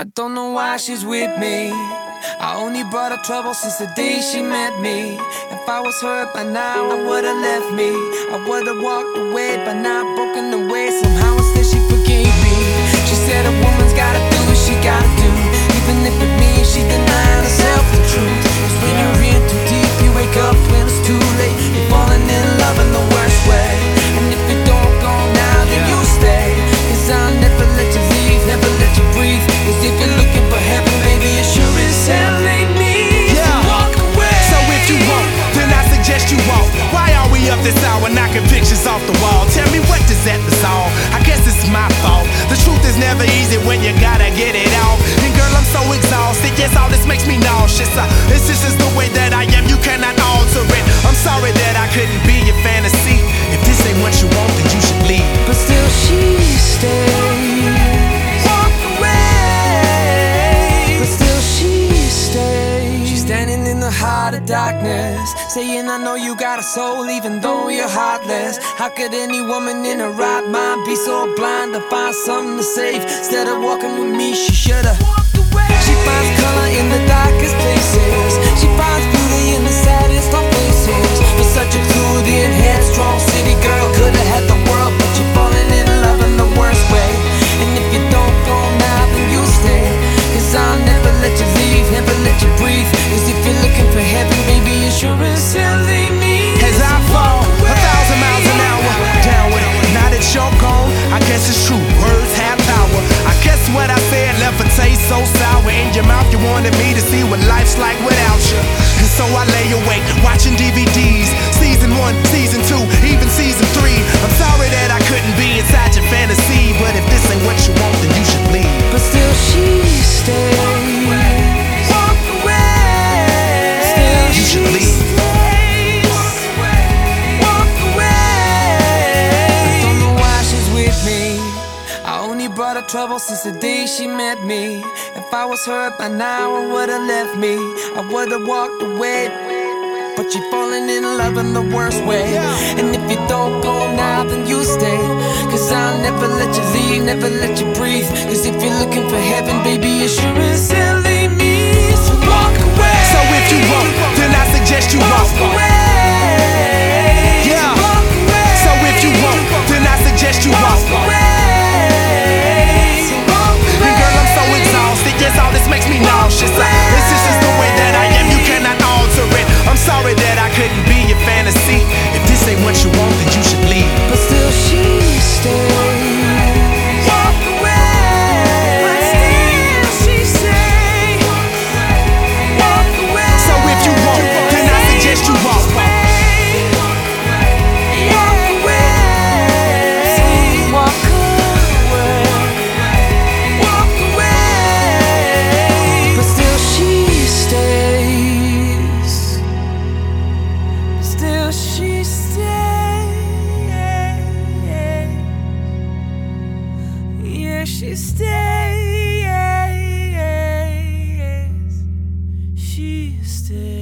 I don't know why she's with me. I only brought her trouble since the day she met me. If I was hurt by now, I would've left me. I would've walked away, but now broken away. Somehow instead she makes me nauseous. Uh, this is the way that I am. You cannot alter it. I'm sorry that I couldn't be your fantasy. If this ain't what you want, then you should leave. But still she stays. Walk away. But still she stays. She's standing in the heart of darkness, saying, I know you got a soul, even though you're heartless. How could any woman in her right mind be so blind to find something to save? Instead of walking with me, she should've. Watching DVDs. Season one, season two, even season three. I'm sorry that I couldn't be inside your fantasy. But if this ain't what you want, then you should leave. But still she stays. Walk away. Still You should she leave. stays. Walk away. Don't know with me. I only brought her trouble since the day she met me. If I was hurt by now, I would've left me. I would've walked away. You're falling in love in the worst way. And if you don't go now, then you stay. Cause I'll never let you leave, never let you breathe. Cause if you're looking for heaven, baby, couldn't be your fantasy. If this ain't what you want, then you should leave. But still she stays. She stays. She stays.